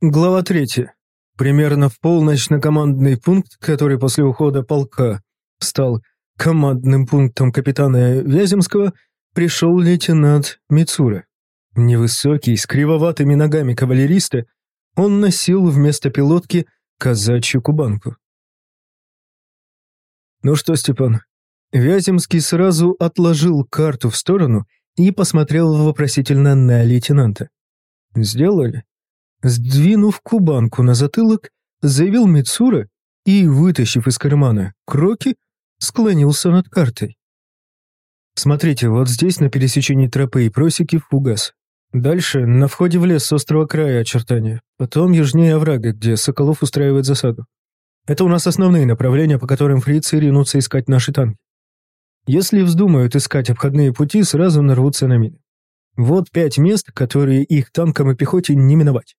Глава 3. Примерно в полночь на командный пункт, который после ухода полка стал командным пунктом капитана Вяземского, пришел лейтенант Мицура. Невысокий, с кривоватыми ногами кавалериста, он носил вместо пилотки казачью кубанку. «Ну что, Степан?» Вяземский сразу отложил карту в сторону и посмотрел вопросительно на лейтенанта. «Сделали?» Сдвинув кубанку на затылок, заявил Мицура и, вытащив из кармана кроки, склонился над картой. «Смотрите, вот здесь на пересечении тропы и просеки фугас. Дальше на входе в лес с острого края очертания, потом южнее оврага, где Соколов устраивает засаду. Это у нас основные направления, по которым фрицы ринутся искать наши танки. Если вздумают искать обходные пути, сразу нарвутся на мины. Вот пять мест, которые их танкам и пехоте не миновать.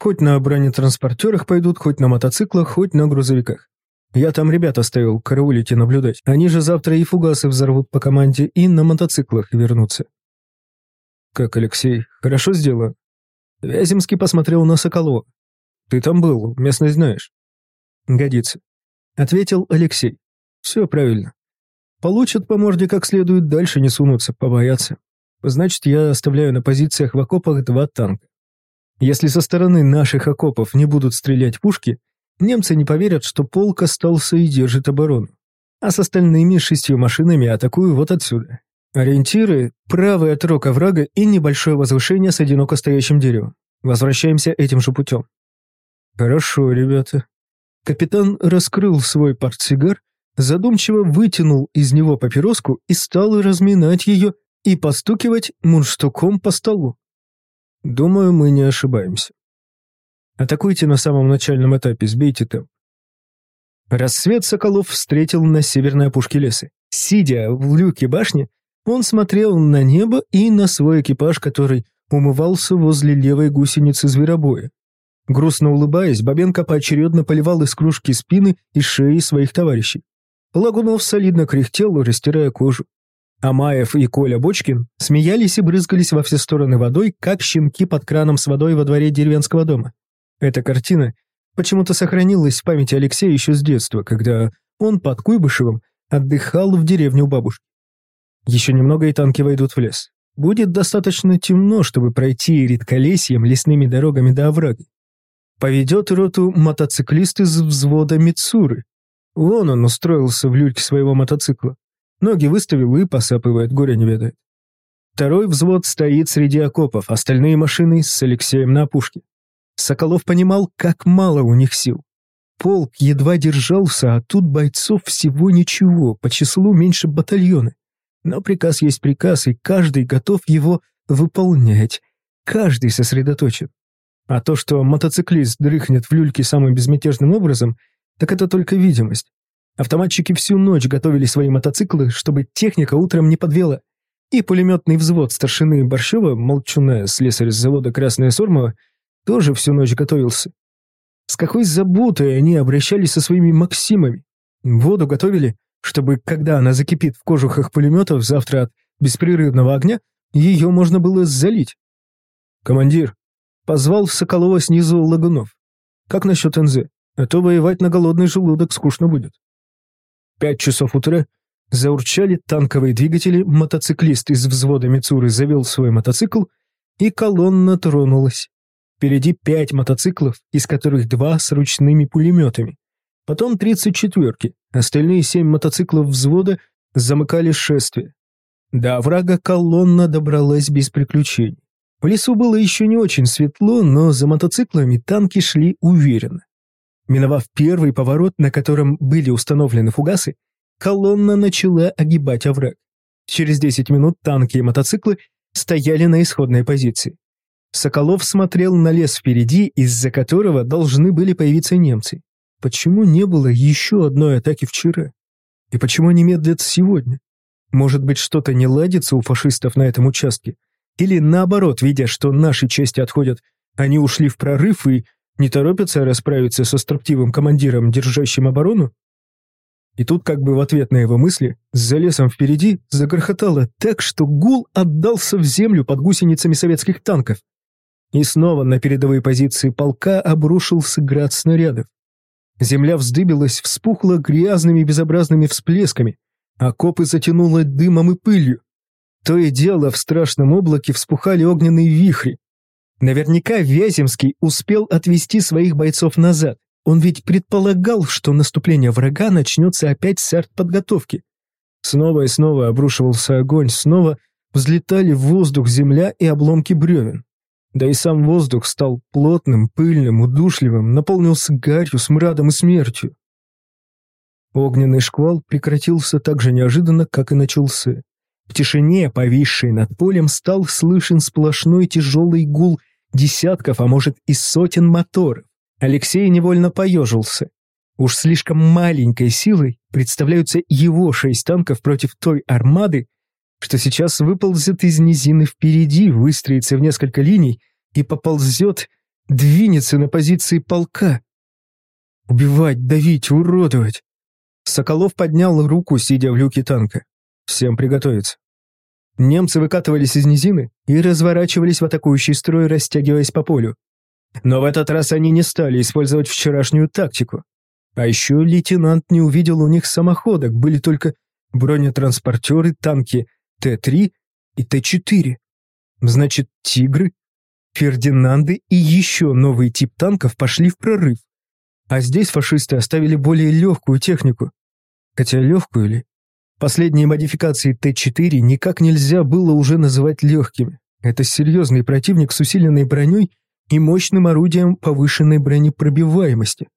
Хоть на бронетранспортерах пойдут, хоть на мотоциклах, хоть на грузовиках. Я там ребят оставил караулить и наблюдать. Они же завтра и фугасы взорвут по команде, и на мотоциклах вернутся. Как, Алексей, хорошо сделано. Вяземский посмотрел на Соколова. Ты там был, местность знаешь. Годится. Ответил Алексей. Все правильно. Получат по морде как следует, дальше не сунутся, побоятся. Значит, я оставляю на позициях в окопах два танка. Если со стороны наших окопов не будут стрелять пушки, немцы не поверят, что полк остался и держит оборону. А с остальными шестью машинами атакую вот отсюда. Ориентиры – правый отрок оврага и небольшое возвышение с одиноко стоящим деревом. Возвращаемся этим же путем. Хорошо, ребята. Капитан раскрыл свой портсигар, задумчиво вытянул из него папироску и стал разминать ее и постукивать мундштуком по столу. Думаю, мы не ошибаемся. Атакуйте на самом начальном этапе, сбейте темп. Рассвет Соколов встретил на северной опушке леса. Сидя в люке башни, он смотрел на небо и на свой экипаж, который умывался возле левой гусеницы зверобоя. Грустно улыбаясь, Бабенко поочередно поливал из кружки спины и шеи своих товарищей. Лагунов солидно кряхтел, растирая кожу. Амаев и Коля Бочкин смеялись и брызгались во все стороны водой, как щенки под краном с водой во дворе деревенского дома. Эта картина почему-то сохранилась в памяти Алексея еще с детства, когда он под Куйбышевым отдыхал в деревне у бабушки. Еще немного и танки войдут в лес. Будет достаточно темно, чтобы пройти редколесьем лесными дорогами до оврага. Поведет роту мотоциклист из взвода Мицуры. Вон он устроился в люльке своего мотоцикла. Ноги выставил и посапывает, горе не ведает. Второй взвод стоит среди окопов, остальные машины с Алексеем на опушке. Соколов понимал, как мало у них сил. Полк едва держался, а тут бойцов всего ничего, по числу меньше батальона. Но приказ есть приказ, и каждый готов его выполнять. Каждый сосредоточен. А то, что мотоциклист дрыхнет в люльке самым безмятежным образом, так это только видимость. Автоматчики всю ночь готовили свои мотоциклы, чтобы техника утром не подвела. И пулеметный взвод старшины Борщева, молчуная слесарь с завода «Красная Сормова», тоже всю ночь готовился. С какой заботой они обращались со своими Максимами. Воду готовили, чтобы, когда она закипит в кожухах пулеметов завтра от беспрерывного огня, ее можно было залить. «Командир», — позвал Соколова снизу Лагунов. «Как насчет НЗ? А то воевать на голодный желудок скучно будет». Пять часов утра заурчали танковые двигатели, мотоциклист из взвода Мицуры завел свой мотоцикл, и колонна тронулась. Впереди пять мотоциклов, из которых два с ручными пулеметами. Потом тридцать четверки, остальные семь мотоциклов взвода замыкали шествие. До врага колонна добралась без приключений. В лесу было еще не очень светло, но за мотоциклами танки шли уверенно. Миновав первый поворот, на котором были установлены фугасы, колонна начала огибать овраг. Через 10 минут танки и мотоциклы стояли на исходной позиции. Соколов смотрел на лес впереди, из-за которого должны были появиться немцы. Почему не было еще одной атаки вчера? И почему они медлят сегодня? Может быть, что-то не ладится у фашистов на этом участке? Или наоборот, видя, что наши части отходят, они ушли в прорыв и не торопятся расправиться со строптивым командиром, держащим оборону? И тут, как бы в ответ на его мысли, за лесом впереди загрохотало так, что гул отдался в землю под гусеницами советских танков. И снова на передовые позиции полка обрушился град снарядов. Земля вздыбилась, вспухла грязными безобразными всплесками, а копы затянуло дымом и пылью. То и дело в страшном облаке вспухали огненные вихри. Наверняка Вяземский успел отвести своих бойцов назад. Он ведь предполагал, что наступление врага начнется опять с артподготовки. Снова и снова обрушивался огонь, снова взлетали в воздух земля и обломки бревен. Да и сам воздух стал плотным, пыльным, удушливым, наполнился гарью, смрадом и смертью. Огненный шквал прекратился так же неожиданно, как и начался. В тишине, повисшей над полем, стал слышен сплошной тяжелый гул десятков, а может и сотен моторов. Алексей невольно поежился. Уж слишком маленькой силой представляются его шесть танков против той армады, что сейчас выползет из низины впереди, выстроится в несколько линий и поползет, двинется на позиции полка. Убивать, давить, уродовать. Соколов поднял руку, сидя в люке танка. Всем приготовиться. Немцы выкатывались из низины и разворачивались в атакующий строй, растягиваясь по полю. Но в этот раз они не стали использовать вчерашнюю тактику. А еще лейтенант не увидел у них самоходок, были только бронетранспортеры, танки Т-3 и Т-4. Значит, «Тигры», «Фердинанды» и еще новый тип танков пошли в прорыв. А здесь фашисты оставили более легкую технику. Хотя легкую ли? Последние модификации Т-4 никак нельзя было уже называть легкими. Это серьезный противник с усиленной броней и мощным орудием повышенной бронепробиваемости.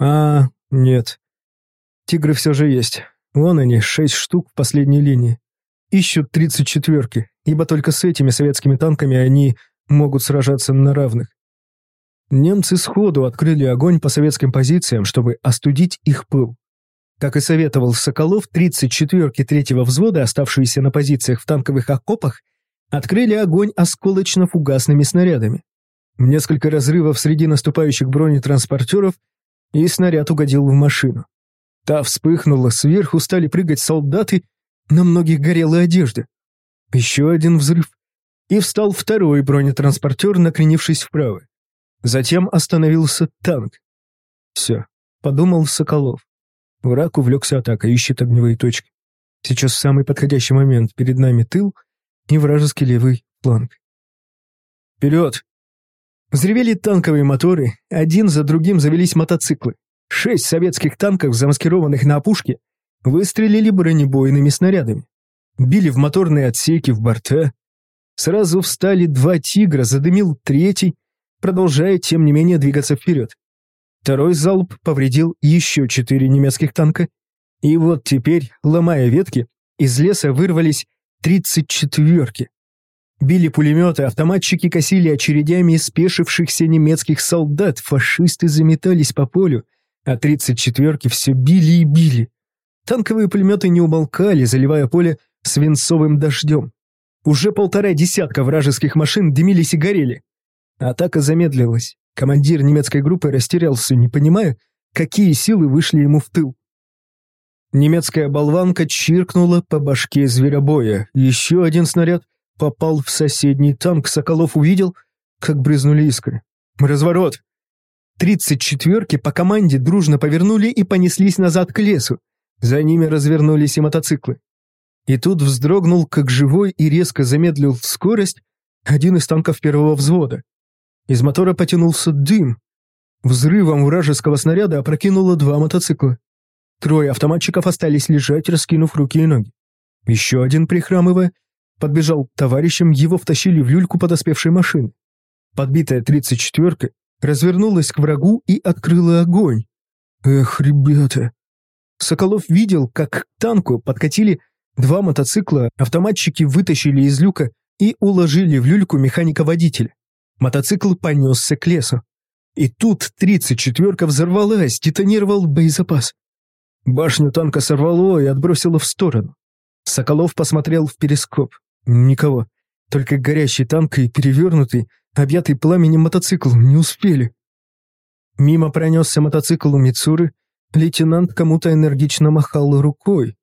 А, нет. Тигры все же есть. Вон они, шесть штук в последней линии. Ищут тридцать четверки, ибо только с этими советскими танками они могут сражаться на равных. Немцы сходу открыли огонь по советским позициям, чтобы остудить их пыл. Как и советовал Соколов, 34-ки третьего взвода, оставшиеся на позициях в танковых окопах, открыли огонь осколочно-фугасными снарядами. Несколько разрывов среди наступающих бронетранспортеров, и снаряд угодил в машину. Та вспыхнула, сверху стали прыгать солдаты, на многих горела одежда. Еще один взрыв, и встал второй бронетранспортер, накренившись вправо. Затем остановился танк. «Все», — подумал Соколов. Враг увлекся атакой, ищет огневые точки. Сейчас самый подходящий момент. Перед нами тыл и вражеский левый фланг. «Вперед!» Взревели танковые моторы, один за другим завелись мотоциклы. Шесть советских танков, замаскированных на опушке, выстрелили бронебойными снарядами. Били в моторные отсеки, в борта. Сразу встали два «Тигра», задымил третий, продолжая, тем не менее, двигаться вперед. Второй залп повредил еще четыре немецких танка. И вот теперь, ломая ветки, из леса вырвались тридцать четверки. Били пулеметы, автоматчики косили очередями спешившихся немецких солдат, фашисты заметались по полю, а тридцать четверки все били и били. Танковые пулеметы не умолкали, заливая поле свинцовым дождем. Уже полтора десятка вражеских машин дымились и горели. Атака замедлилась. Командир немецкой группы растерялся, не понимая, какие силы вышли ему в тыл. Немецкая болванка чиркнула по башке зверобоя. Еще один снаряд попал в соседний танк. Соколов увидел, как брызнули искры. Разворот. Тридцать четверки по команде дружно повернули и понеслись назад к лесу. За ними развернулись и мотоциклы. И тут вздрогнул, как живой, и резко замедлил скорость один из танков первого взвода. Из мотора потянулся дым. Взрывом вражеского снаряда опрокинуло два мотоцикла. Трое автоматчиков остались лежать, раскинув руки и ноги. Еще один, прихрамывая, подбежал к товарищам, его втащили в люльку подоспевшей машины. Подбитая тридцать четверка развернулась к врагу и открыла огонь. Эх, ребята. Соколов видел, как к танку подкатили два мотоцикла, автоматчики вытащили из люка и уложили в люльку механика-водителя. Мотоцикл понесся к лесу. И тут тридцать четверка взорвалась, детонировал боезапас. Башню танка сорвало и отбросило в сторону. Соколов посмотрел в перископ. Никого. Только горящий танк и перевернутый, объятый пламенем мотоцикл не успели. Мимо пронесся мотоцикл у Мицуры, лейтенант кому-то энергично махал рукой.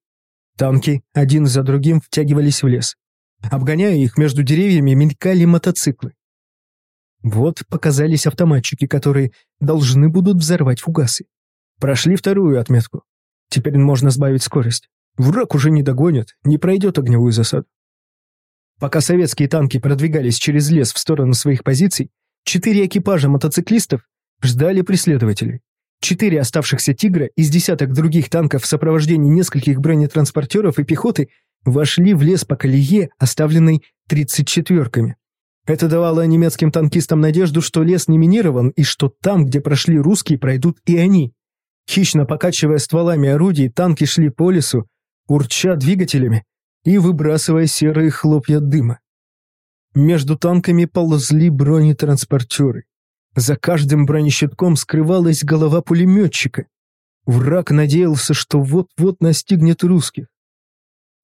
Танки один за другим втягивались в лес. Обгоняя их между деревьями, мелькали мотоциклы. Вот показались автоматчики, которые должны будут взорвать фугасы. Прошли вторую отметку. Теперь можно сбавить скорость. Враг уже не догонит, не пройдет огневую засаду. Пока советские танки продвигались через лес в сторону своих позиций, четыре экипажа мотоциклистов ждали преследователей. Четыре оставшихся «Тигра» из десяток других танков в сопровождении нескольких бронетранспортеров и пехоты вошли в лес по колее, оставленной 34-ками. Это давало немецким танкистам надежду, что лес не минирован и что там, где прошли русские, пройдут и они. Хищно покачивая стволами орудий, танки шли по лесу, урча двигателями и выбрасывая серые хлопья дыма. Между танками ползли бронетранспортеры. За каждым бронещитком скрывалась голова пулеметчика. Враг надеялся, что вот-вот настигнет русских.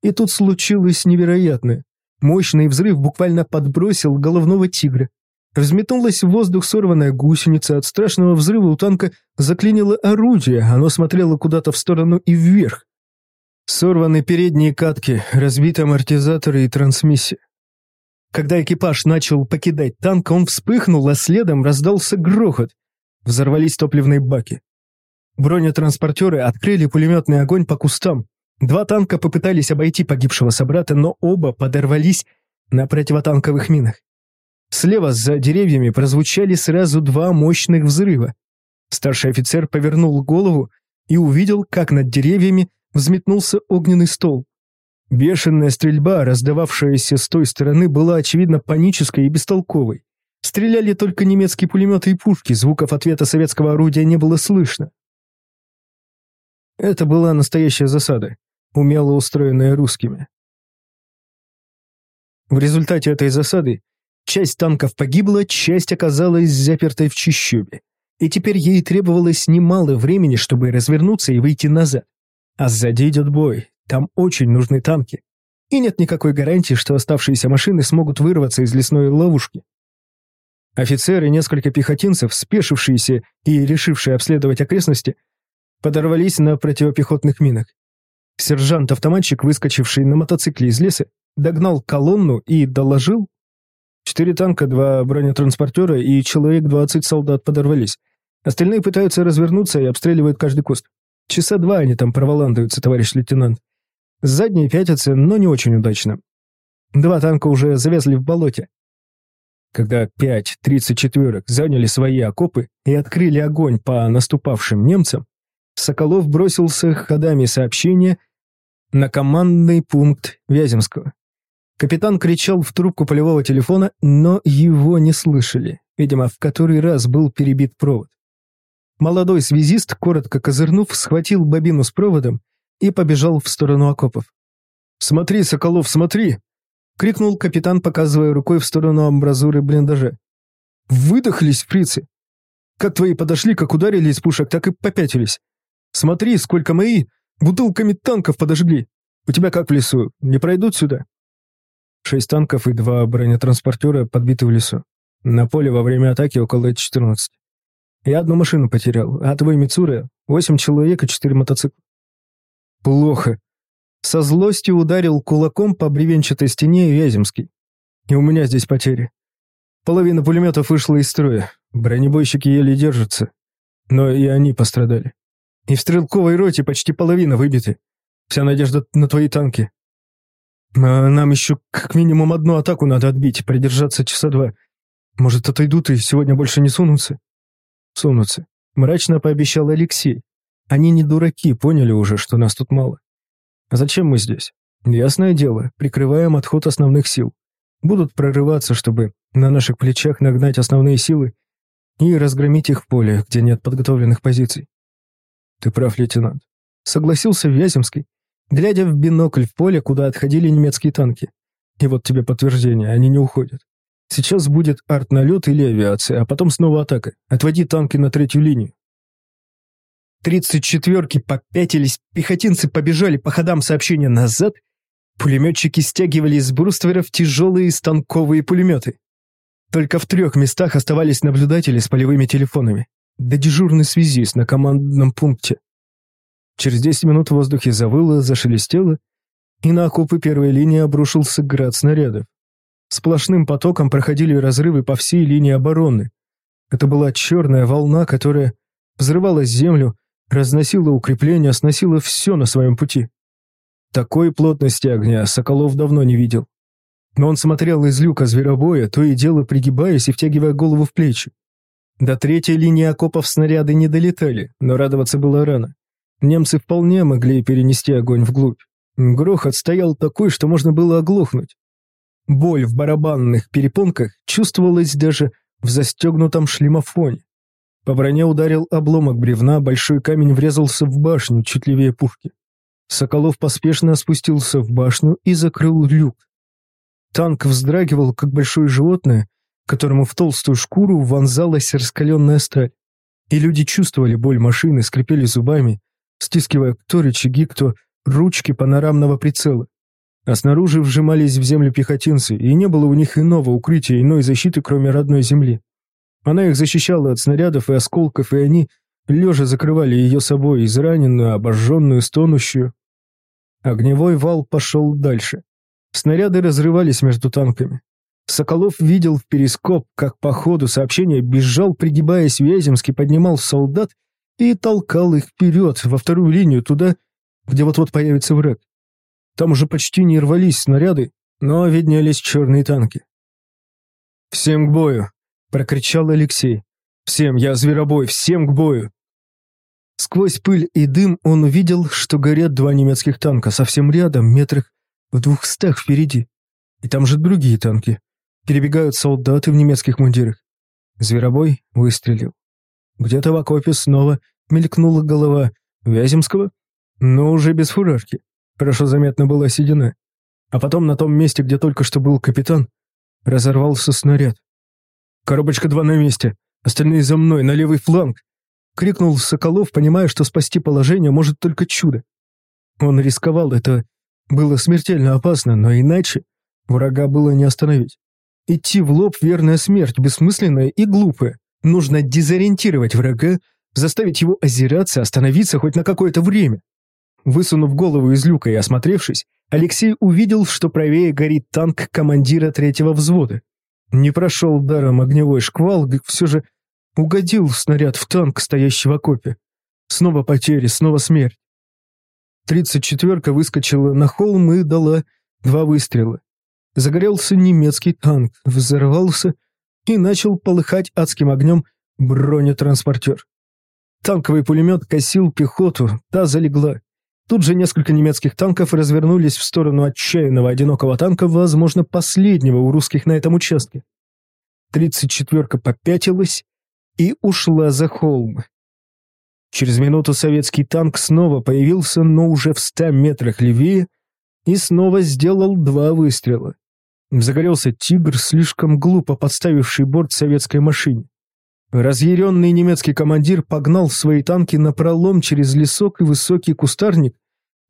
И тут случилось невероятное. Мощный взрыв буквально подбросил головного тигра. Взметнулась в воздух сорванная гусеница, от страшного взрыва у танка заклинило орудие, оно смотрело куда-то в сторону и вверх. Сорваны передние катки, разбиты амортизаторы и трансмиссия. Когда экипаж начал покидать танк, он вспыхнул, а следом раздался грохот. Взорвались топливные баки. Бронетранспортеры открыли пулеметный огонь по кустам. Два танка попытались обойти погибшего собрата, но оба подорвались на противотанковых минах. Слева за деревьями прозвучали сразу два мощных взрыва. Старший офицер повернул голову и увидел, как над деревьями взметнулся огненный стол. Бешеная стрельба, раздававшаяся с той стороны, была, очевидно, панической и бестолковой. Стреляли только немецкие пулеметы и пушки, звуков ответа советского орудия не было слышно. Это была настоящая засада, умело устроенная русскими. В результате этой засады часть танков погибла, часть оказалась запертой в чищобе, и теперь ей требовалось немало времени, чтобы развернуться и выйти назад. А сзади идет бой, там очень нужны танки. И нет никакой гарантии, что оставшиеся машины смогут вырваться из лесной ловушки. Офицеры и несколько пехотинцев, спешившиеся и решившие обследовать окрестности, подорвались на противопехотных минах. Сержант-автоматчик, выскочивший на мотоцикле из леса, догнал колонну и доложил. Четыре танка, два бронетранспортера и человек двадцать солдат подорвались. Остальные пытаются развернуться и обстреливают каждый куст. Часа два они там проволандаются, товарищ лейтенант. Задние пятятся, но не очень удачно. Два танка уже завязли в болоте. Когда пять тридцать четверок заняли свои окопы и открыли огонь по наступавшим немцам, Соколов бросился ходами сообщения на командный пункт Вяземского. Капитан кричал в трубку полевого телефона, но его не слышали. Видимо, в который раз был перебит провод. Молодой связист, коротко козырнув, схватил бобину с проводом и побежал в сторону окопов. «Смотри, Соколов, смотри!» — крикнул капитан, показывая рукой в сторону амбразуры блиндажа. «Выдохлись, фрицы! Как твои подошли, как ударили из пушек, так и попятились. Смотри, сколько мои бутылками танков подожгли. У тебя как в лесу, не пройдут сюда?» Шесть танков и два бронетранспортера подбиты в лесу. На поле во время атаки около 14. Я одну машину потерял, а твой Мицура — восемь человек и четыре мотоцикла. Плохо. Со злостью ударил кулаком по бревенчатой стене Вяземский. И у меня здесь потери. Половина пулеметов вышла из строя. Бронебойщики еле держатся. Но и они пострадали. И в стрелковой роте почти половина выбиты. Вся надежда на твои танки. А нам еще как минимум одну атаку надо отбить, продержаться часа два. Может, отойдут и сегодня больше не сунутся? Сунутся. Мрачно пообещал Алексей. Они не дураки, поняли уже, что нас тут мало. А зачем мы здесь? Ясное дело, прикрываем отход основных сил. Будут прорываться, чтобы на наших плечах нагнать основные силы и разгромить их в поле, где нет подготовленных позиций. Ты прав, лейтенант. Согласился Вяземский, глядя в бинокль в поле, куда отходили немецкие танки. И вот тебе подтверждение, они не уходят. Сейчас будет арт-налет или авиация, а потом снова атака. Отводи танки на третью линию. Тридцать четверки попятились, пехотинцы побежали по ходам сообщения назад, пулеметчики стягивали из брустверов тяжелые станковые пулеметы. Только в трех местах оставались наблюдатели с полевыми телефонами, да дежурный связист на командном пункте. Через десять минут в воздухе завыло, зашелестело, и на окопы первой линии обрушился град снарядов. Сплошным потоком проходили разрывы по всей линии обороны. Это была черная волна, которая взрывала землю, разносила укрепления, сносила все на своем пути. Такой плотности огня Соколов давно не видел. Но он смотрел из люка зверобоя, то и дело пригибаясь и втягивая голову в плечи. До третьей линии окопов снаряды не долетали, но радоваться было рано. Немцы вполне могли перенести огонь вглубь. Грохот стоял такой, что можно было оглохнуть. Боль в барабанных перепонках чувствовалась даже в застегнутом шлемофоне. По броне ударил обломок бревна, большой камень врезался в башню, чуть левее пушки. Соколов поспешно спустился в башню и закрыл люк. Танк вздрагивал, как большое животное, которому в толстую шкуру вонзалась раскаленная сталь. И люди чувствовали боль машины, скрипели зубами, стискивая кто рычаги, кто ручки панорамного прицела. А снаружи вжимались в землю пехотинцы, и не было у них иного укрытия, иной защиты, кроме родной земли. Она их защищала от снарядов и осколков, и они, лежа, закрывали ее собой, израненную, обожженную, стонущую. Огневой вал пошел дальше. Снаряды разрывались между танками. Соколов видел в перископ, как по ходу сообщения бежал, пригибаясь Вяземский, поднимал солдат и толкал их вперед, во вторую линию, туда, где вот-вот появится враг. Там уже почти не рвались снаряды, но виднелись черные танки. «Всем к бою!» — прокричал Алексей. «Всем, я зверобой, всем к бою!» Сквозь пыль и дым он увидел, что горят два немецких танка совсем рядом, метрах в двухстах впереди. И там же другие танки. Перебегают солдаты в немецких мундирах. Зверобой выстрелил. Где-то в окопе снова мелькнула голова Вяземского, но уже без фуражки. Хорошо заметно была седина. А потом на том месте, где только что был капитан, разорвался снаряд. «Коробочка два на месте, остальные за мной, на левый фланг!» — крикнул Соколов, понимая, что спасти положение может только чудо. Он рисковал, это было смертельно опасно, но иначе врага было не остановить. Идти в лоб – верная смерть, бессмысленная и глупая. Нужно дезориентировать врага, заставить его озираться, остановиться хоть на какое-то время. Высунув голову из люка и осмотревшись, Алексей увидел, что правее горит танк командира третьего взвода. Не прошел даром огневой шквал, все же угодил снаряд в танк, стоящий в окопе. Снова потери, снова смерть. Тридцать четверка выскочила на холм и дала два выстрела. Загорелся немецкий танк, взорвался и начал полыхать адским огнем бронетранспортер. Танковый пулемет косил пехоту, та залегла. Тут же несколько немецких танков развернулись в сторону отчаянного одинокого танка, возможно, последнего у русских на этом участке. Тридцать четверка попятилась и ушла за холм. Через минуту советский танк снова появился, но уже в ста метрах левее, и снова сделал два выстрела. Загорелся тигр, слишком глупо подставивший борт советской машине. Разъяренный немецкий командир погнал свои танки на пролом через лесок и высокий кустарник,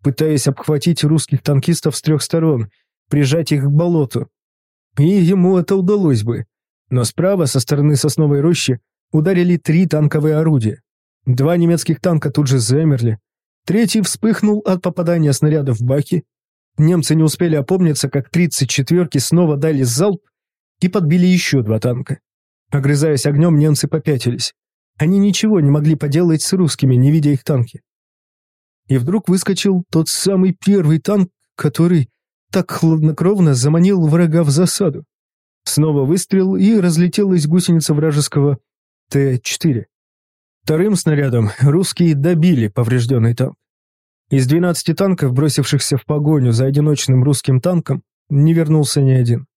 пытаясь обхватить русских танкистов с трех сторон, прижать их к болоту. И ему это удалось бы. Но справа, со стороны сосновой рощи, ударили три танковые орудия. Два немецких танка тут же замерли. Третий вспыхнул от попадания снаряда в баки, Немцы не успели опомниться, как 34-ки снова дали залп и подбили еще два танка. Огрызаясь огнем, немцы попятились. Они ничего не могли поделать с русскими, не видя их танки. И вдруг выскочил тот самый первый танк, который так хладнокровно заманил врага в засаду. Снова выстрел, и разлетелась гусеница вражеского Т-4. Вторым снарядом русские добили поврежденный танк. Из 12 танков, бросившихся в погоню за одиночным русским танком, не вернулся ни один.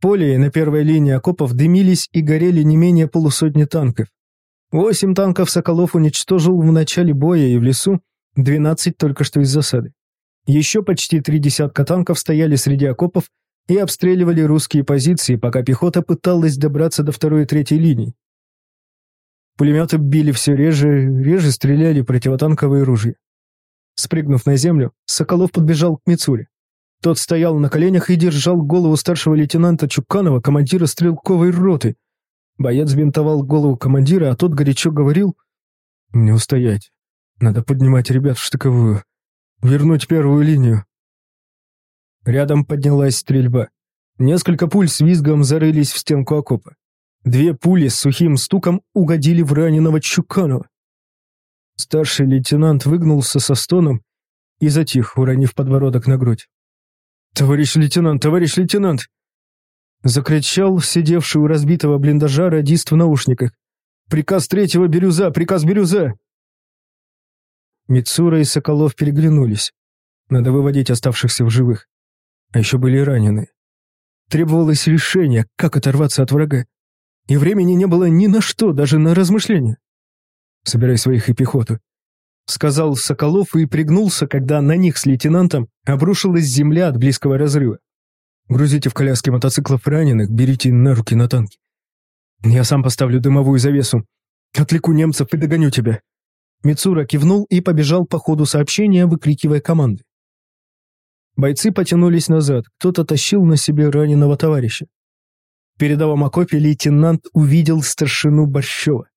поле на первой линии окопов дымились и горели не менее полусотни танков. Восемь танков Соколов уничтожил в начале боя и в лесу, 12 только что из засады. Еще почти три десятка танков стояли среди окопов и обстреливали русские позиции, пока пехота пыталась добраться до второй и третьей линий. Пулеметы били все реже, реже стреляли противотанковые ружья. Спрыгнув на землю, Соколов подбежал к Мицуре. Тот стоял на коленях и держал голову старшего лейтенанта Чуканова, командира стрелковой роты. Боец бинтовал голову командира, а тот горячо говорил «Не устоять. Надо поднимать ребят в штыковую. Вернуть первую линию». Рядом поднялась стрельба. Несколько пуль с визгом зарылись в стенку окопа. Две пули с сухим стуком угодили в раненого Чуканова. Старший лейтенант выгнулся со стоном и затих, уронив подбородок на грудь. «Товарищ лейтенант, товарищ лейтенант!» Закричал сидевший у разбитого блиндажа радист в наушниках. «Приказ третьего Бирюза! Приказ Бирюза!» Мицура и Соколов переглянулись. Надо выводить оставшихся в живых. А еще были ранены. Требовалось решение, как оторваться от врага. И времени не было ни на что, даже на размышления. «Собирай своих и пехоту», — сказал Соколов и пригнулся, когда на них с лейтенантом обрушилась земля от близкого разрыва. «Грузите в коляски мотоциклов раненых, берите на руки на танки. Я сам поставлю дымовую завесу, отвлеку немцев и догоню тебя». Мицура кивнул и побежал по ходу сообщения, выкрикивая команды. Бойцы потянулись назад, кто-то тащил на себе раненого товарища. В передовом окопе лейтенант увидел старшину Борщева.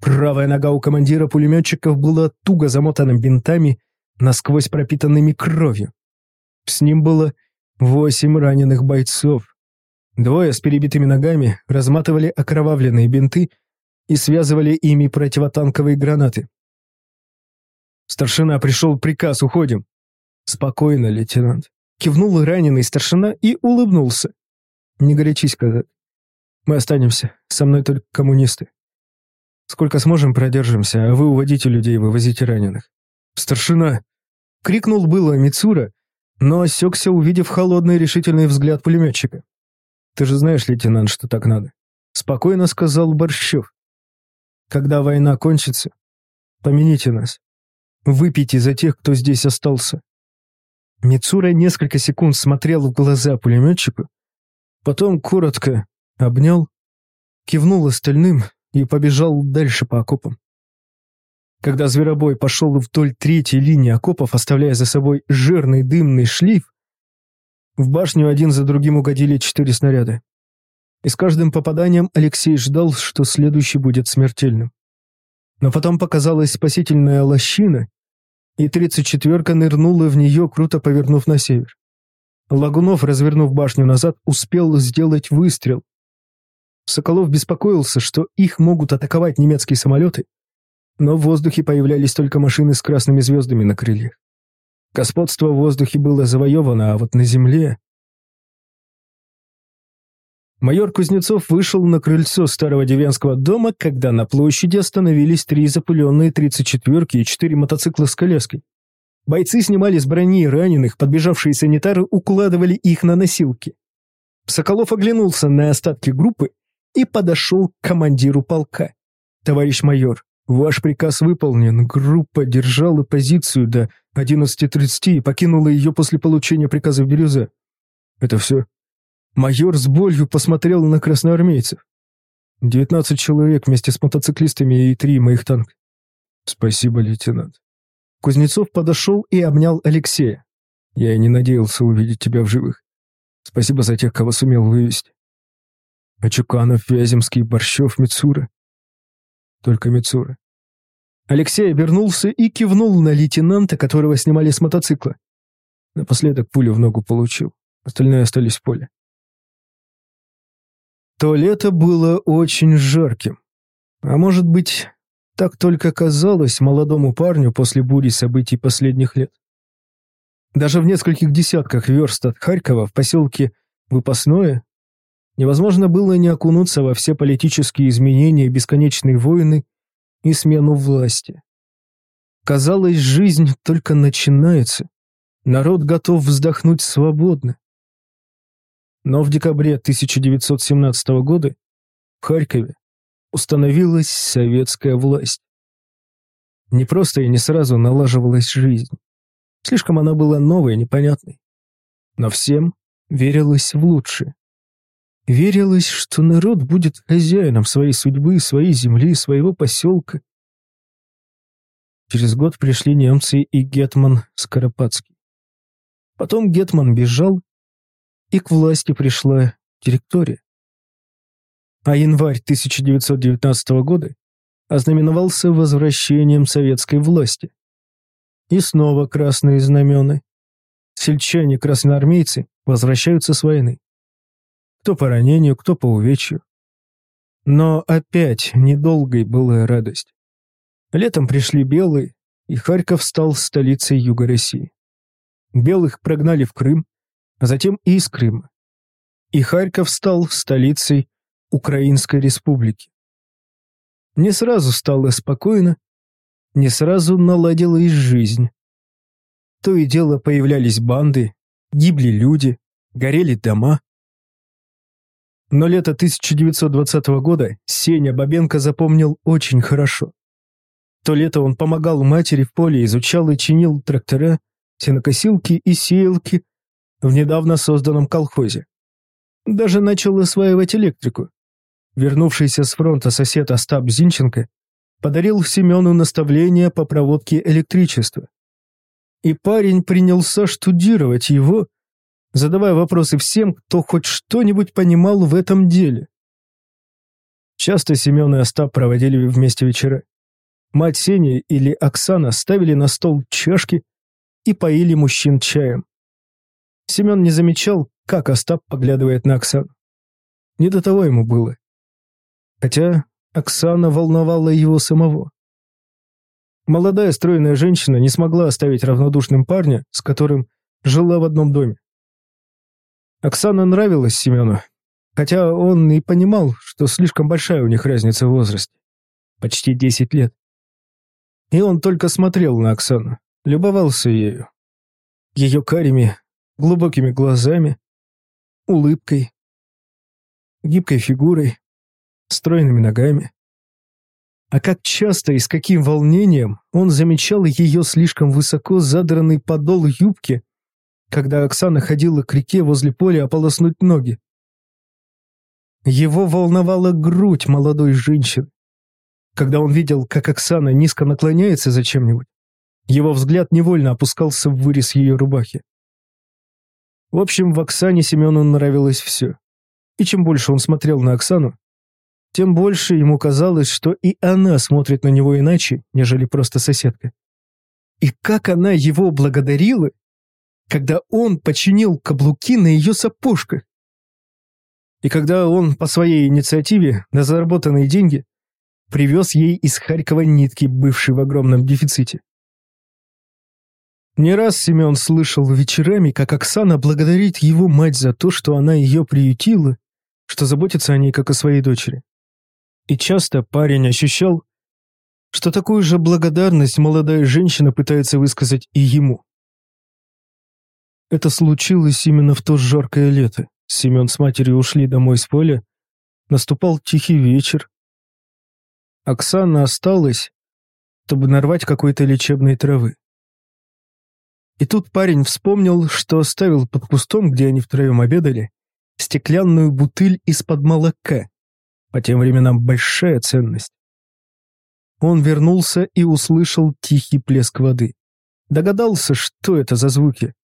Правая нога у командира пулеметчиков была туго замотана бинтами, насквозь пропитанными кровью. С ним было восемь раненых бойцов. Двое с перебитыми ногами разматывали окровавленные бинты и связывали ими противотанковые гранаты. «Старшина, пришел приказ, уходим!» «Спокойно, лейтенант». Кивнул раненый старшина и улыбнулся. «Не горячись, казак. Мы останемся. Со мной только коммунисты. Сколько сможем, продержимся, а вы уводите людей, вывозите раненых». «Старшина!» — крикнул было Мицура, но осекся, увидев холодный решительный взгляд пулеметчика. «Ты же знаешь, лейтенант, что так надо», — спокойно сказал Борщев. «Когда война кончится, помяните нас. Выпейте за тех, кто здесь остался. Мицура несколько секунд смотрел в глаза пулеметчику, потом коротко обнял, кивнул остальным и побежал дальше по окопам. Когда зверобой пошел вдоль третьей линии окопов, оставляя за собой жирный дымный шлейф, в башню один за другим угодили четыре снаряда. И с каждым попаданием Алексей ждал, что следующий будет смертельным. Но потом показалась спасительная лощина, и тридцать четверка нырнула в нее, круто повернув на север. Лагунов, развернув башню назад, успел сделать выстрел. Соколов беспокоился, что их могут атаковать немецкие самолеты, но в воздухе появлялись только машины с красными звездами на крыльях. Господство в воздухе было завоевано, а вот на земле... Майор Кузнецов вышел на крыльцо старого деревенского дома, когда на площади остановились три запыленные 34-ки и четыре мотоцикла с коляской. Бойцы снимали с брони раненых, подбежавшие санитары укладывали их на носилки. Соколов оглянулся на остатки группы и подошел к командиру полка. «Товарищ майор, ваш приказ выполнен. Группа держала позицию до 11.30 и покинула ее после получения приказа в Бирюзе. Это все?» Майор с болью посмотрел на красноармейцев. Девятнадцать человек вместе с мотоциклистами и три моих танка. Спасибо, лейтенант. Кузнецов подошел и обнял Алексея. Я и не надеялся увидеть тебя в живых. Спасибо за тех, кого сумел вывести. А Вяземский, Борщев, Мицура. Только Мицура. Алексей обернулся и кивнул на лейтенанта, которого снимали с мотоцикла. Напоследок пулю в ногу получил. Остальные остались в поле. То лето было очень жарким. А может быть, так только казалось молодому парню после бури событий последних лет. Даже в нескольких десятках верст от Харькова в поселке Выпасное невозможно было не окунуться во все политические изменения, бесконечные войны и смену власти. Казалось, жизнь только начинается. Народ готов вздохнуть свободно. Но в декабре 1917 года в Харькове установилась советская власть. Не просто и не сразу налаживалась жизнь. Слишком она была новой и непонятной. Но всем верилось в лучшее. Верилось, что народ будет хозяином своей судьбы, своей земли, своего поселка. Через год пришли немцы и Гетман Скоропадский. Потом Гетман бежал, и к власти пришла директория. А январь 1919 года ознаменовался возвращением советской власти. И снова красные знамена. Сельчане-красноармейцы возвращаются с войны. Кто по ранению, кто по увечью. Но опять недолгой была радость. Летом пришли белые, и Харьков стал столицей Юга России. Белых прогнали в Крым, а затем и из Крыма. И Харьков стал столицей Украинской республики. Не сразу стало спокойно, не сразу наладилась жизнь. То и дело появлялись банды, гибли люди, горели дома. Но лето 1920 года Сеня Бабенко запомнил очень хорошо. То лето он помогал матери в поле, изучал и чинил трактора, сенокосилки и сеялки в недавно созданном колхозе. Даже начал осваивать электрику. Вернувшийся с фронта сосед Остап Зинченко подарил Семену наставления по проводке электричества. И парень принялся штудировать его, задавая вопросы всем, кто хоть что-нибудь понимал в этом деле. Часто Семен и Остап проводили вместе вечера. Мать Сени или Оксана ставили на стол чашки и поили мужчин чаем. Семен не замечал, как Остап поглядывает на Оксану. Не до того ему было. Хотя Оксана волновала его самого. Молодая стройная женщина не смогла оставить равнодушным парня, с которым жила в одном доме. Оксана нравилась Семену, хотя он и понимал, что слишком большая у них разница в возрасте. Почти 10 лет. И он только смотрел на Оксану, любовался ею. Ее карими, глубокими глазами, улыбкой, гибкой фигурой, стройными ногами. А как часто и с каким волнением он замечал ее слишком высоко задранный подол юбки, когда Оксана ходила к реке возле поля ополоснуть ноги. Его волновала грудь молодой женщины. Когда он видел, как Оксана низко наклоняется за чем-нибудь, его взгляд невольно опускался в вырез ее рубахи. В общем, в Оксане Семену нравилось все. И чем больше он смотрел на Оксану, тем больше ему казалось, что и она смотрит на него иначе, нежели просто соседка. И как она его благодарила, когда он починил каблуки на ее сапожках. И когда он по своей инициативе на заработанные деньги привез ей из Харькова нитки, бывшие в огромном дефиците. Не раз Семен слышал вечерами, как Оксана благодарит его мать за то, что она ее приютила, что заботится о ней, как о своей дочери. И часто парень ощущал, что такую же благодарность молодая женщина пытается высказать и ему. Это случилось именно в то жаркое лето. Семен с матерью ушли домой с поля. Наступал тихий вечер. Оксана осталась, чтобы нарвать какой-то лечебной травы. И тут парень вспомнил, что оставил под кустом, где они втроем обедали, стеклянную бутыль из-под молока, по тем временам большая ценность. Он вернулся и услышал тихий плеск воды. Догадался, что это за звуки.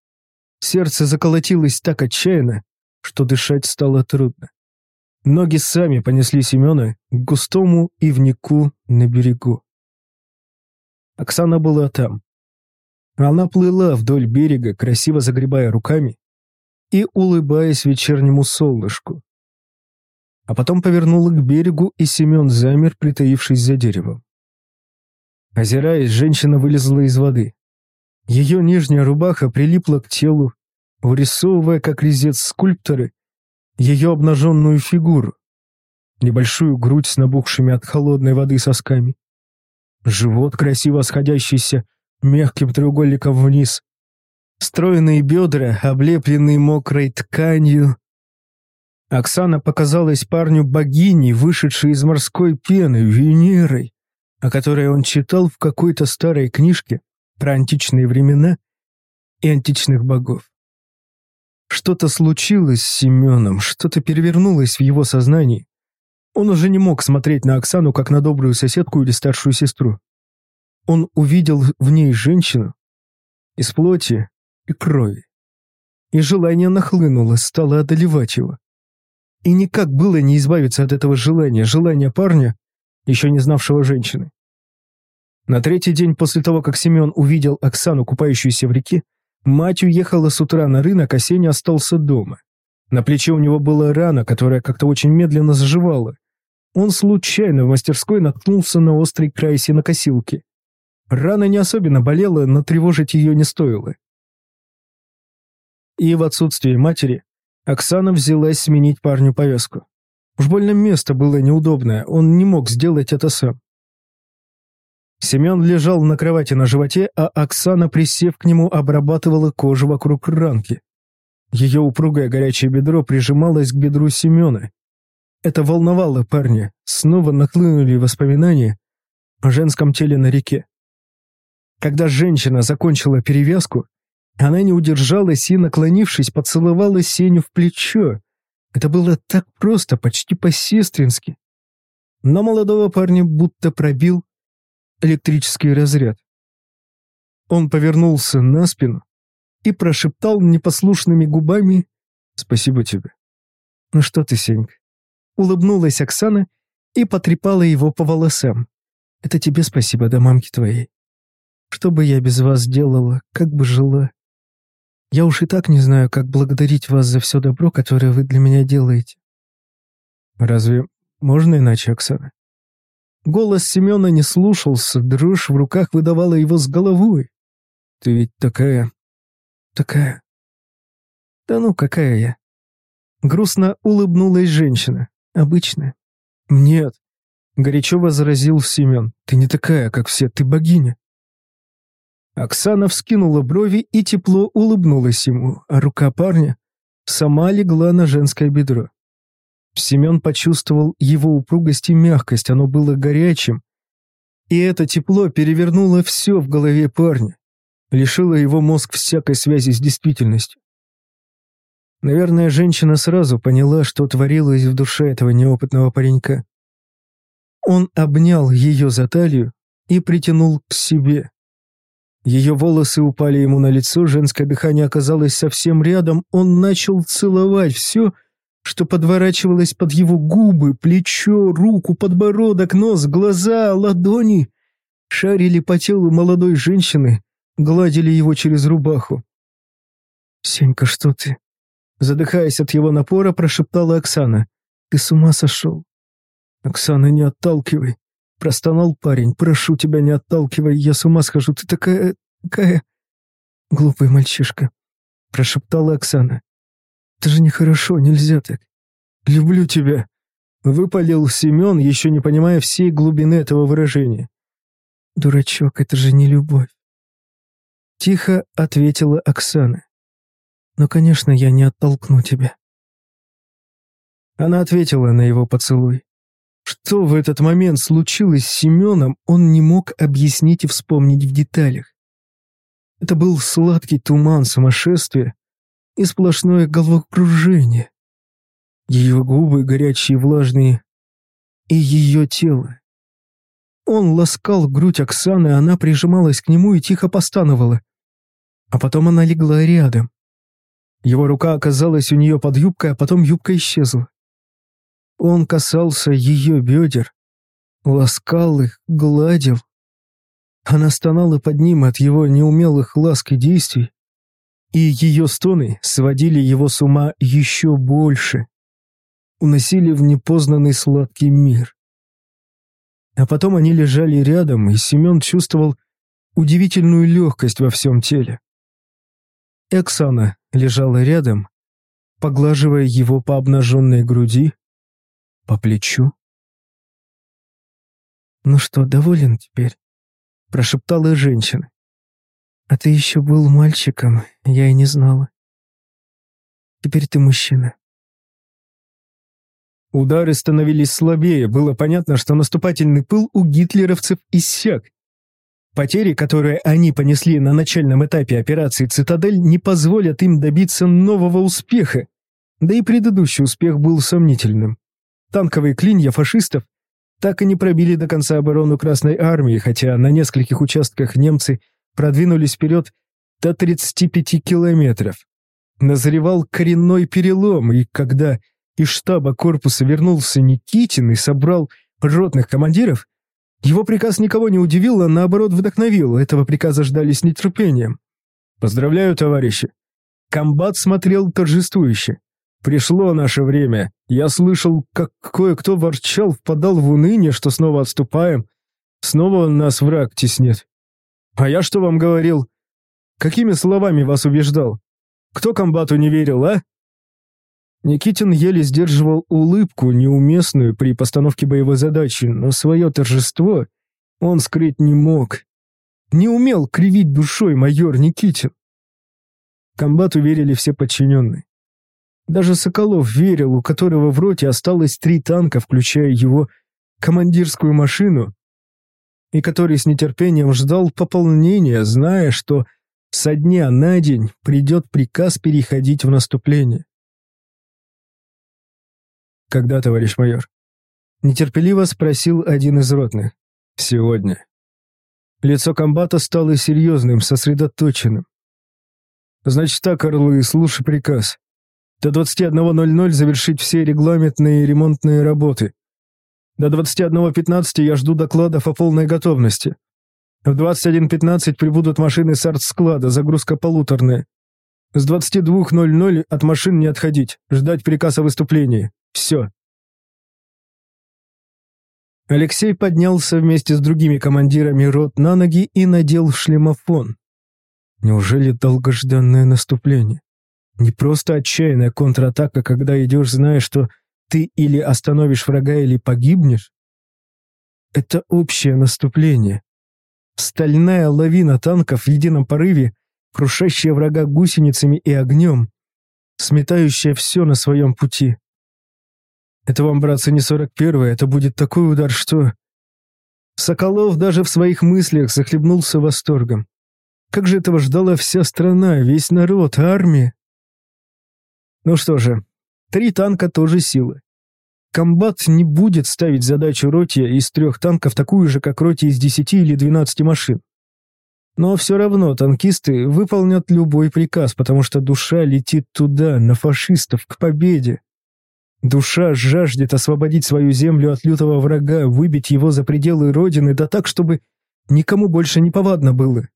Сердце заколотилось так отчаянно, что дышать стало трудно. Ноги сами понесли Семена к густому ивнику на берегу. Оксана была там. Она плыла вдоль берега, красиво загребая руками и улыбаясь вечернему солнышку а потом повернула к берегу, и Семен замер, притаившись за деревом. Озираясь, женщина вылезла из воды. Ее нижняя рубаха прилипла к телу, вырисовывая, как резец скульпторы, ее обнаженную фигуру, небольшую грудь с набухшими от холодной воды сосками, живот, красиво сходящийся мягким треугольником вниз, стройные бедра, облепленные мокрой тканью, Оксана показалась парню богиней, вышедшей из морской пены, Венерой, о которой он читал в какой-то старой книжке про античные времена и античных богов. Что-то случилось с Семеном, что-то перевернулось в его сознании. Он уже не мог смотреть на Оксану как на добрую соседку или старшую сестру. Он увидел в ней женщину из плоти и крови. И желание нахлынуло, стало одолевать его. И никак было не избавиться от этого желания, желания парня, еще не знавшего женщины. На третий день после того, как Семен увидел Оксану, купающуюся в реке, мать уехала с утра на рынок, а Сеня остался дома. На плече у него была рана, которая как-то очень медленно заживала. Он случайно в мастерской наткнулся на острый край сенокосилки. Рана не особенно болела, но тревожить ее не стоило. И в отсутствие матери Оксана взялась сменить парню повязку. Уж больно место было неудобное, он не мог сделать это сам. Семен лежал на кровати на животе, а Оксана, присев к нему, обрабатывала кожу вокруг ранки. Ее упругое горячее бедро прижималось к бедру Семена. Это волновало парня. Снова нахлынули воспоминания о женском теле на реке. Когда женщина закончила перевязку, она не удержалась и, наклонившись, поцеловала Сеню в плечо. Это было так просто, почти по-сестрински. Но молодого парня будто пробил электрический разряд. Он повернулся на спину и прошептал непослушными губами «Спасибо тебе». «Ну что ты, Сенька?» Улыбнулась Оксана и потрепала его по волосам. «Это тебе спасибо, да мамки твоей. Что бы я без вас делала, как бы жила? Я уж и так не знаю, как благодарить вас за все добро, которое вы для меня делаете». «Разве можно иначе, Оксана?» Голос Семена не слушался, дрожь в руках выдавала его с головой. «Ты ведь такая... такая...» «Да ну, какая я?» Грустно улыбнулась женщина. «Обычная». «Нет», — горячо возразил Семен. «Ты не такая, как все, ты богиня». Оксана вскинула брови и тепло улыбнулась ему, а рука парня сама легла на женское бедро. Семен почувствовал его упругость и мягкость, оно было горячим. И это тепло перевернуло все в голове парня, лишило его мозг всякой связи с действительностью. Наверное, женщина сразу поняла, что творилось в душе этого неопытного паренька. Он обнял ее за талию и притянул к себе. Ее волосы упали ему на лицо, женское дыхание оказалось совсем рядом, он начал целовать все, что подворачивалось под его губы, плечо, руку, подбородок, нос, глаза, ладони. Шарили по телу молодой женщины, гладили его через рубаху. «Сенька, что ты?» Задыхаясь от его напора, прошептала Оксана. «Ты с ума сошел?» «Оксана, не отталкивай!» Простонал парень. «Прошу тебя, не отталкивай, я с ума схожу, ты такая... такая...» «Глупый мальчишка», прошептала Оксана. Это же нехорошо, нельзя так. Люблю тебя. Выпалил Семен, еще не понимая всей глубины этого выражения. Дурачок, это же не любовь. Тихо ответила Оксана. Но, конечно, я не оттолкну тебя. Она ответила на его поцелуй. Что в этот момент случилось с Семеном, он не мог объяснить и вспомнить в деталях. Это был сладкий туман сумасшествия, и сплошное головокружение. Ее губы горячие влажные, и ее тело. Он ласкал грудь Оксаны, она прижималась к нему и тихо постановала. А потом она легла рядом. Его рука оказалась у нее под юбкой, а потом юбка исчезла. Он касался ее бедер, ласкал их, гладил. Она стонала под ним от его неумелых ласк и действий, и ее стоны сводили его с ума еще больше, уносили в непознанный сладкий мир. А потом они лежали рядом, и Семен чувствовал удивительную легкость во всем теле. Эксана лежала рядом, поглаживая его по обнаженной груди, по плечу. «Ну что, доволен теперь?» – прошептала женщина. А ты еще был мальчиком, я и не знала. Теперь ты мужчина. Удары становились слабее, было понятно, что наступательный пыл у гитлеровцев иссяк. Потери, которые они понесли на начальном этапе операции «Цитадель», не позволят им добиться нового успеха. Да и предыдущий успех был сомнительным. Танковые клинья фашистов так и не пробили до конца оборону Красной Армии, хотя на нескольких участках немцы – продвинулись вперед до 35 километров. Назревал коренной перелом, и когда из штаба корпуса вернулся Никитин и собрал ротных командиров, его приказ никого не удивил, а наоборот вдохновил. Этого приказа ждали с нетерпением. «Поздравляю, товарищи!» Комбат смотрел торжествующе. Пришло наше время. Я слышал, как кое-кто ворчал, впадал в уныние, что снова отступаем. Снова нас враг теснит. А я что вам говорил? Какими словами вас убеждал? Кто комбату не верил, а? Никитин еле сдерживал улыбку, неуместную при постановке боевой задачи, но свое торжество он скрыть не мог. Не умел кривить душой майор Никитин. Комбату верили все подчиненные. Даже Соколов верил, у которого в роте осталось три танка, включая его командирскую машину, и который с нетерпением ждал пополнения, зная, что со дня на день придет приказ переходить в наступление. «Когда, товарищ майор?» Нетерпеливо спросил один из ротных. «Сегодня». Лицо комбата стало серьезным, сосредоточенным. «Значит так, орлы, слушай приказ. До 21.00 завершить все регламентные и ремонтные работы. До 21.15 я жду докладов о полной готовности. В 21.15 прибудут машины с артсклада, загрузка полуторная. С 22.00 от машин не отходить, ждать приказ о выступлении. Все. Алексей поднялся вместе с другими командирами рот на ноги и надел шлемофон. Неужели долгожданное наступление? Не просто отчаянная контратака, когда идешь, зная, что ты или остановишь врага, или погибнешь. Это общее наступление. Стальная лавина танков в едином порыве, крушащая врага гусеницами и огнем, сметающая все на своем пути. Это вам, братцы, не сорок первое, это будет такой удар, что... Соколов даже в своих мыслях захлебнулся восторгом. Как же этого ждала вся страна, весь народ, армия? Ну что же, три танка тоже силы. Комбат не будет ставить задачу роте из трех танков такую же, как роте из десяти или двенадцати машин. Но все равно танкисты выполнят любой приказ, потому что душа летит туда, на фашистов, к победе. Душа жаждет освободить свою землю от лютого врага, выбить его за пределы Родины, да так, чтобы никому больше не повадно было.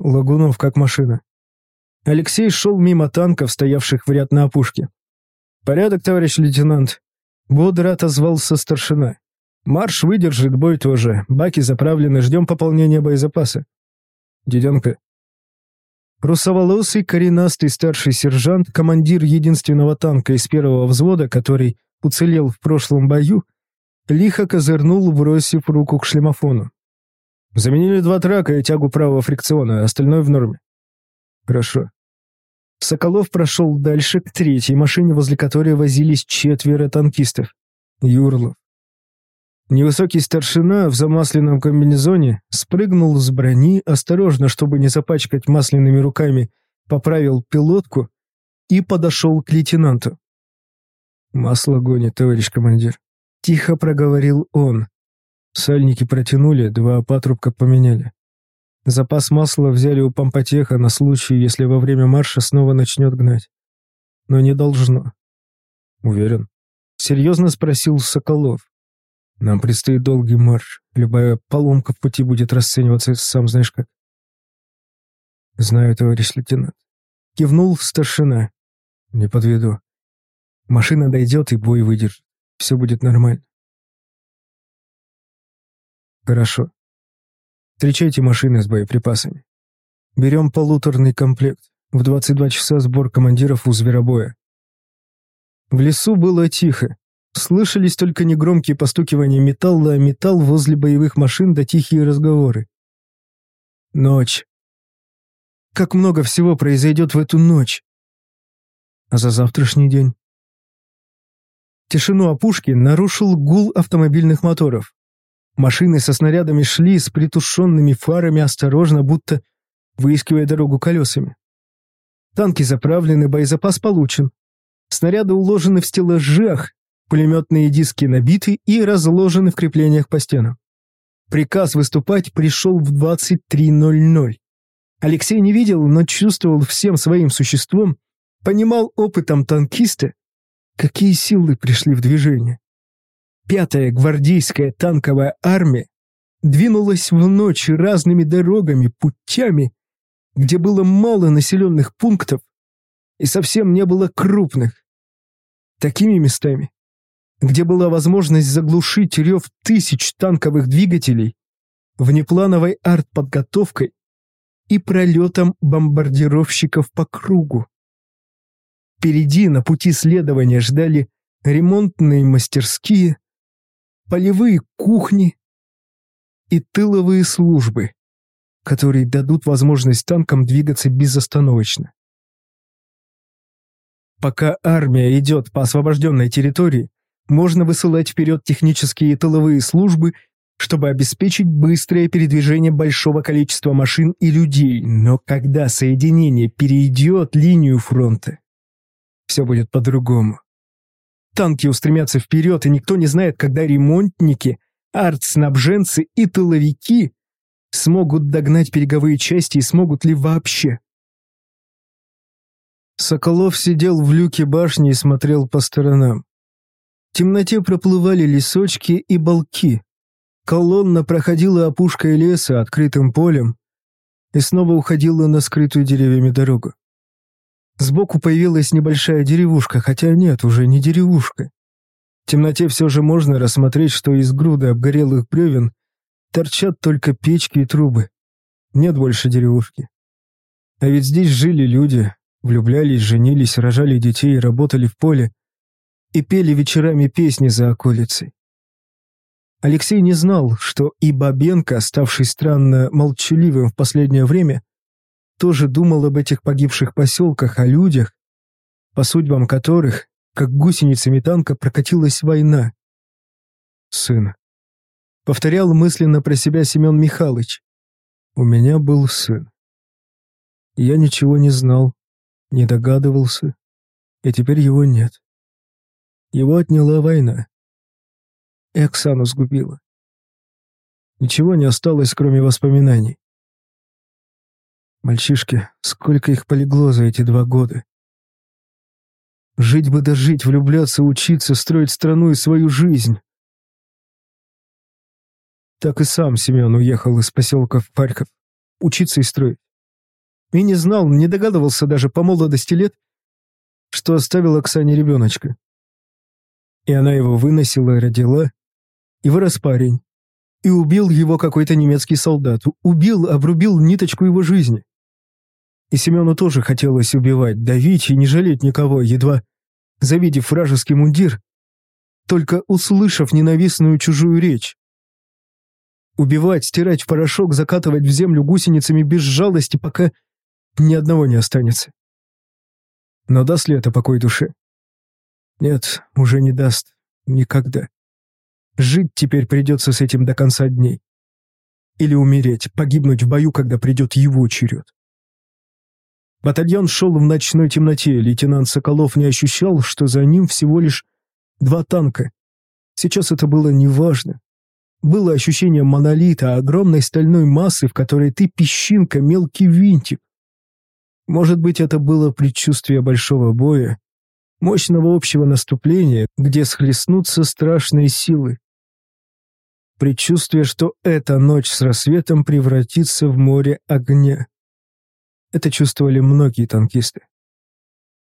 Лагунов как машина. Алексей шел мимо танков, стоявших в ряд на опушке. «Порядок, товарищ лейтенант!» Бодро отозвался старшина. «Марш выдержит, бой тоже. Баки заправлены, ждем пополнения боезапаса». «Деденка». Русоволосый, коренастый старший сержант, командир единственного танка из первого взвода, который уцелел в прошлом бою, лихо козырнул, бросив руку к шлемофону. «Заменили два трака и тягу правого фрикциона, остальное в норме». Хорошо. Соколов прошел дальше к третьей машине, возле которой возились четверо танкистов. Юрлов. Невысокий старшина в замасленном комбинезоне спрыгнул с брони, осторожно, чтобы не запачкать масляными руками, поправил пилотку и подошел к лейтенанту. «Масло гонит, товарищ командир», — тихо проговорил он. Сальники протянули, два патрубка поменяли. Запас масла взяли у помпотеха на случай, если во время марша снова начнет гнать. Но не должно. Уверен? Серьезно спросил Соколов. Нам предстоит долгий марш. Любая поломка в пути будет расцениваться сам знаешь как. Знаю, товарищ лейтенант. Кивнул старшина. Не подведу. Машина дойдет и бой выдержит. Все будет нормально. Хорошо. Встречайте машины с боеприпасами. Берем полуторный комплект. В 22 часа сбор командиров у зверобоя. В лесу было тихо. Слышались только негромкие постукивания металла, а металл возле боевых машин да тихие разговоры. Ночь. Как много всего произойдет в эту ночь. А за завтрашний день? Тишину опушки нарушил гул автомобильных моторов. Машины со снарядами шли с притушенными фарами осторожно, будто выискивая дорогу колесами. Танки заправлены, боезапас получен. Снаряды уложены в стеллажах, пулеметные диски набиты и разложены в креплениях по стенам. Приказ выступать пришел в 23.00. Алексей не видел, но чувствовал всем своим существом, понимал опытом танкиста, какие силы пришли в движение. Пятая гвардейская танковая армия двинулась в ночь разными дорогами, путями, где было мало населенных пунктов, и совсем не было крупных. Такими местами, где была возможность заглушить рев тысяч танковых двигателей внеплановой артподготовкой и пролетом бомбардировщиков по кругу. Впереди на пути следования ждали ремонтные мастерские, полевые кухни и тыловые службы, которые дадут возможность танкам двигаться безостановочно. Пока армия идет по освобожденной территории, можно высылать вперед технические и тыловые службы, чтобы обеспечить быстрое передвижение большого количества машин и людей, но когда соединение перейдет линию фронта, все будет по-другому. Танки устремятся вперед, и никто не знает, когда ремонтники, артснабженцы и тыловики смогут догнать береговые части и смогут ли вообще. Соколов сидел в люке башни и смотрел по сторонам. В темноте проплывали лесочки и балки. Колонна проходила опушкой леса открытым полем и снова уходила на скрытую деревьями дорогу. Сбоку появилась небольшая деревушка, хотя нет, уже не деревушка. В темноте все же можно рассмотреть, что из груды обгорелых бревен торчат только печки и трубы. Нет больше деревушки. А ведь здесь жили люди, влюблялись, женились, рожали детей, работали в поле и пели вечерами песни за околицей. Алексей не знал, что и Бабенко, ставший странно молчаливым в последнее время, тоже думал об этих погибших поселках, о людях, по судьбам которых, как гусеницами танка, прокатилась война. Сын. Повторял мысленно про себя Семен Михайлович. У меня был сын. Я ничего не знал, не догадывался, и теперь его нет. Его отняла война. И Оксану сгубила. Ничего не осталось, кроме воспоминаний. Мальчишки, сколько их полегло за эти два года. Жить бы да жить, влюбляться, учиться, строить страну и свою жизнь. Так и сам Семен уехал из поселка в Харьков. Учиться и строить. И не знал, не догадывался даже по молодости лет, что оставил Оксане ребеночка. И она его выносила, родила, и вырос парень. И убил его какой-то немецкий солдат. Убил, обрубил ниточку его жизни. И Семену тоже хотелось убивать, давить и не жалеть никого, едва завидев вражеский мундир, только услышав ненавистную чужую речь. Убивать, стирать в порошок, закатывать в землю гусеницами без жалости, пока ни одного не останется. Но даст ли это покой душе? Нет, уже не даст. Никогда. Жить теперь придется с этим до конца дней. Или умереть, погибнуть в бою, когда придет его черед. Батальон шел в ночной темноте, лейтенант Соколов не ощущал, что за ним всего лишь два танка. Сейчас это было неважно. Было ощущение монолита, огромной стальной массы, в которой ты песчинка, мелкий винтик. Может быть, это было предчувствие большого боя, мощного общего наступления, где схлестнутся страшные силы. Предчувствие, что эта ночь с рассветом превратится в море огня. Это чувствовали многие танкисты.